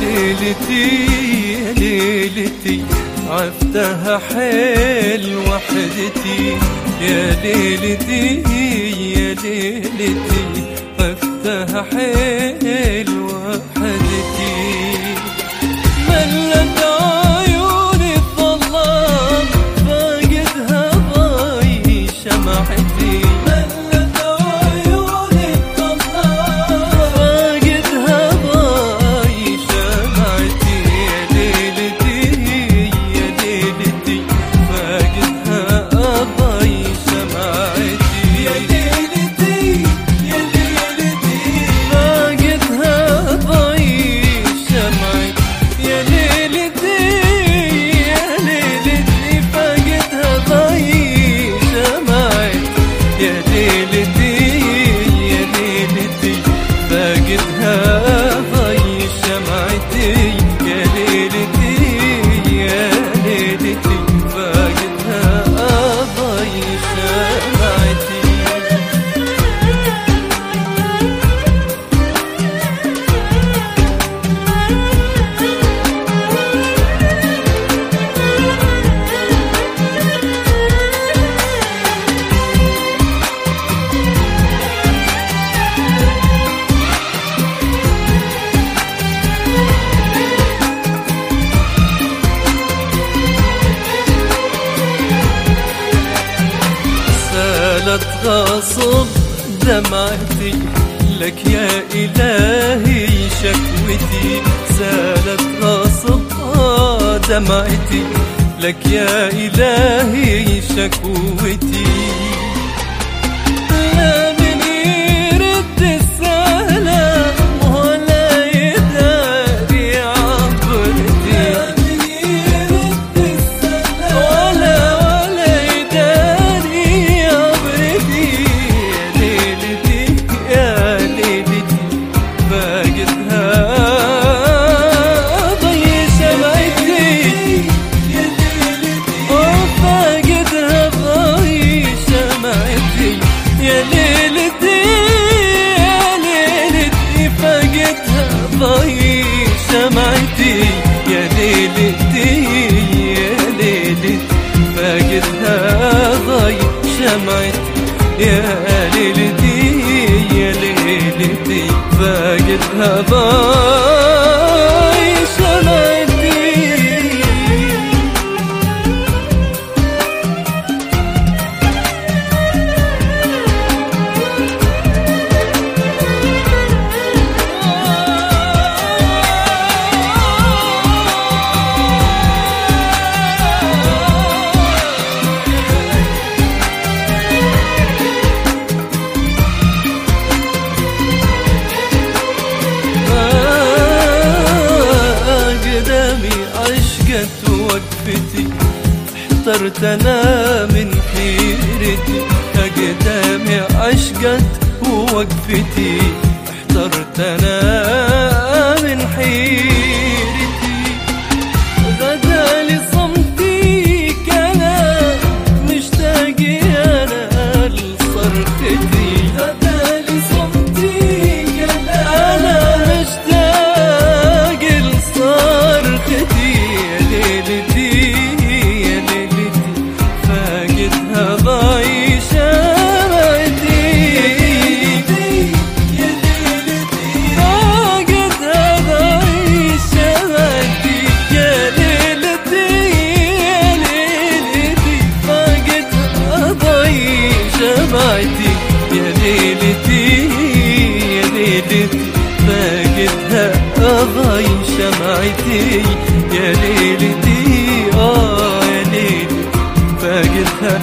ليلتي يا ليلتي عفتها حيل وحدتي. يا ليلتي يا ليلتي عفتها حيل وحدتي سالت غصب دمعتي لك يا إلهي شكوتي. سالت غصب دمعتي لك يا إلهي شكوتي. شمعتي يا ليلتي يا ليلتي فاقدها ضي احترت أنا من حيرتي قدامي عشقت وقفتي احترت أنا من حيرتي شمعتي يا ليلتي يا ليلتي فاقدها ضاي شمعتي. يا ليلتي آه يا ليلتي فاقدها